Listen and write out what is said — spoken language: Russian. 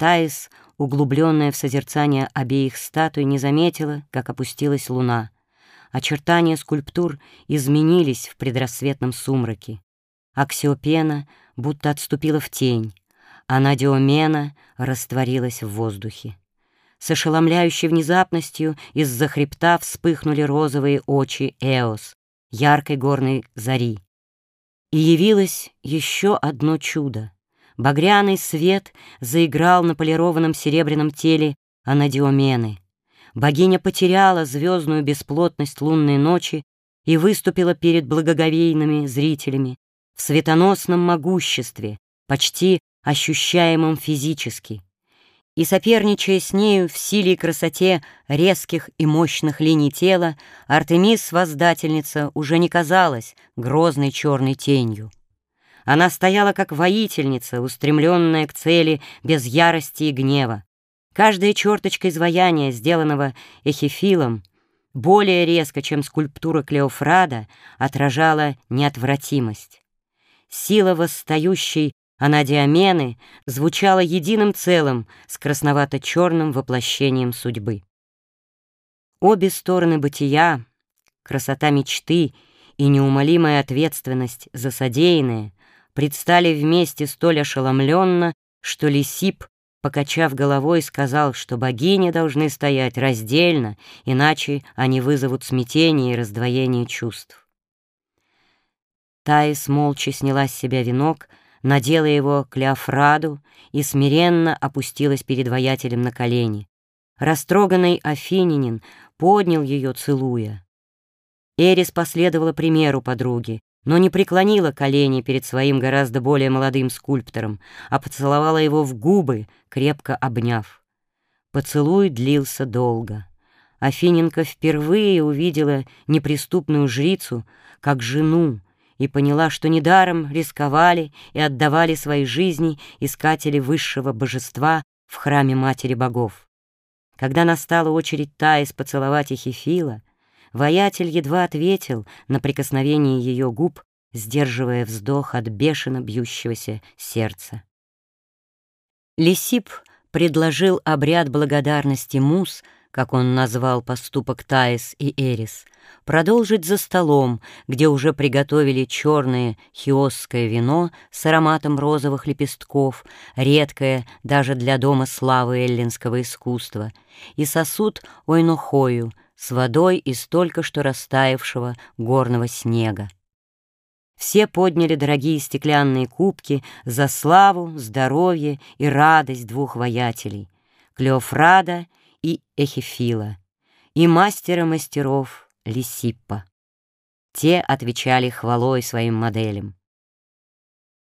Таис, углубленная в созерцание обеих статуй, не заметила, как опустилась луна. Очертания скульптур изменились в предрассветном сумраке. Аксиопена будто отступила в тень, а Надиомена растворилась в воздухе. С ошеломляющей внезапностью из-за хребта вспыхнули розовые очи Эос, яркой горной зари. И явилось еще одно чудо. Багряный свет заиграл на полированном серебряном теле Анадиомены. Богиня потеряла звездную бесплотность лунной ночи и выступила перед благоговейными зрителями в светоносном могуществе, почти ощущаемом физически и, соперничая с нею в силе и красоте резких и мощных линий тела, Артемис-воздательница уже не казалась грозной черной тенью. Она стояла как воительница, устремленная к цели без ярости и гнева. Каждая черточка изваяния, сделанного эхифилом, более резко, чем скульптура Клеофрада, отражала неотвратимость. Сила восстающей она диамены звучала единым целым с красновато-черным воплощением судьбы. Обе стороны бытия, красота мечты и неумолимая ответственность за содеянное предстали вместе столь ошеломленно, что Лисип, покачав головой, сказал, что богини должны стоять раздельно, иначе они вызовут смятение и раздвоение чувств. Таис молча сняла с себя венок, надела его Клеофраду и смиренно опустилась перед воятелем на колени. Растроганный Афининин поднял ее, целуя. Эрис последовала примеру подруги, но не преклонила колени перед своим гораздо более молодым скульптором, а поцеловала его в губы, крепко обняв. Поцелуй длился долго. Афиненко впервые увидела неприступную жрицу как жену, и поняла, что недаром рисковали и отдавали свои жизни искатели высшего божества в храме Матери Богов. Когда настала очередь Таис поцеловать Эхифила, воятель едва ответил на прикосновение ее губ, сдерживая вздох от бешено бьющегося сердца. Лисип предложил обряд благодарности Мус — как он назвал поступок Таис и Эрис, продолжить за столом, где уже приготовили черное хиосское вино с ароматом розовых лепестков, редкое даже для дома славы эллинского искусства, и сосуд ойнохою с водой из только что растаявшего горного снега. Все подняли дорогие стеклянные кубки за славу, здоровье и радость двух воятелей — Клеофрада — и Эхифила, и мастера мастеров Лисиппа. Те отвечали хвалой своим моделям.